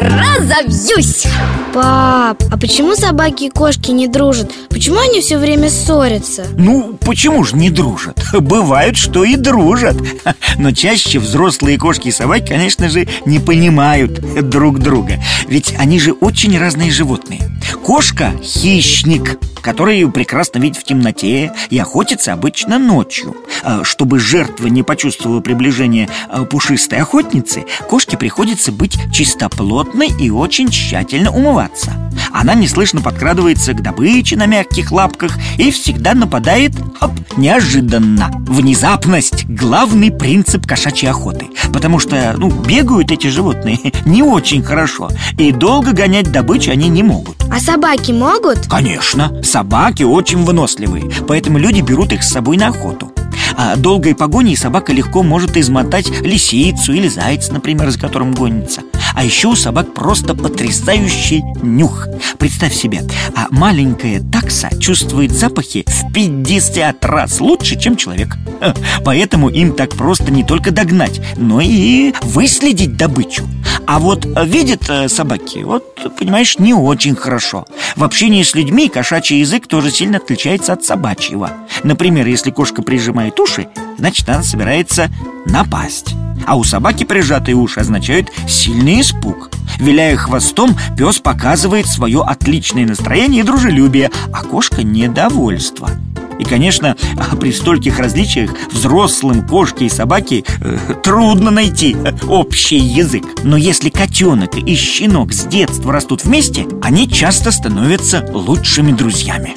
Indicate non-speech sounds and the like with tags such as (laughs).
разобьюсь Пап, а почему собаки и кошки не дружат? Почему они все время ссорятся? Ну, почему же не дружат? Бывает, что и дружат Но чаще взрослые кошки и собаки, конечно же, не понимают друг друга Ведь они же очень разные животные Кошка – хищник, который прекрасно видит в темноте и охотится обычно ночью. А, чтобы жертва не почувствовала приближение а, пушистой охотницы, кошке приходится быть чистоплотной и очень тщательно умываться. Она неслышно подкрадывается к добыче на мягких лапках и всегда нападает оп, неожиданно. Внезапность – главный принцип кошачьей охоты, потому что ну, бегают эти животные (laughs) не очень хорошо, и долго гонять добычу они не могут. А собаки могут? Конечно, собаки очень выносливые, поэтому люди берут их с собой на охоту. А долгой погоней собака легко может измотать лисицу или зайца, например, за которым гонится. А еще у собак просто потрясающий нюх. Представь себе, а маленькая такса чувствует запахи в 50 раз лучше, чем человек. Поэтому им так просто не только догнать, но и выследить добычу. А вот видят э, собаки, вот, понимаешь, не очень хорошо. В общении с людьми кошачий язык тоже сильно отличается от собачьего. Например, если кошка прижимает уши, значит она собирается напасть. А у собаки прижатые уши означают сильный испуг. Виляя хвостом, пес показывает свое отличное настроение и дружелюбие, а кошка – недовольство и, конечно, при стольких различиях взрослым кошке и собаке э, трудно найти э, общий язык. Но если котенок и щенок с детства растут вместе, они часто становятся лучшими друзьями.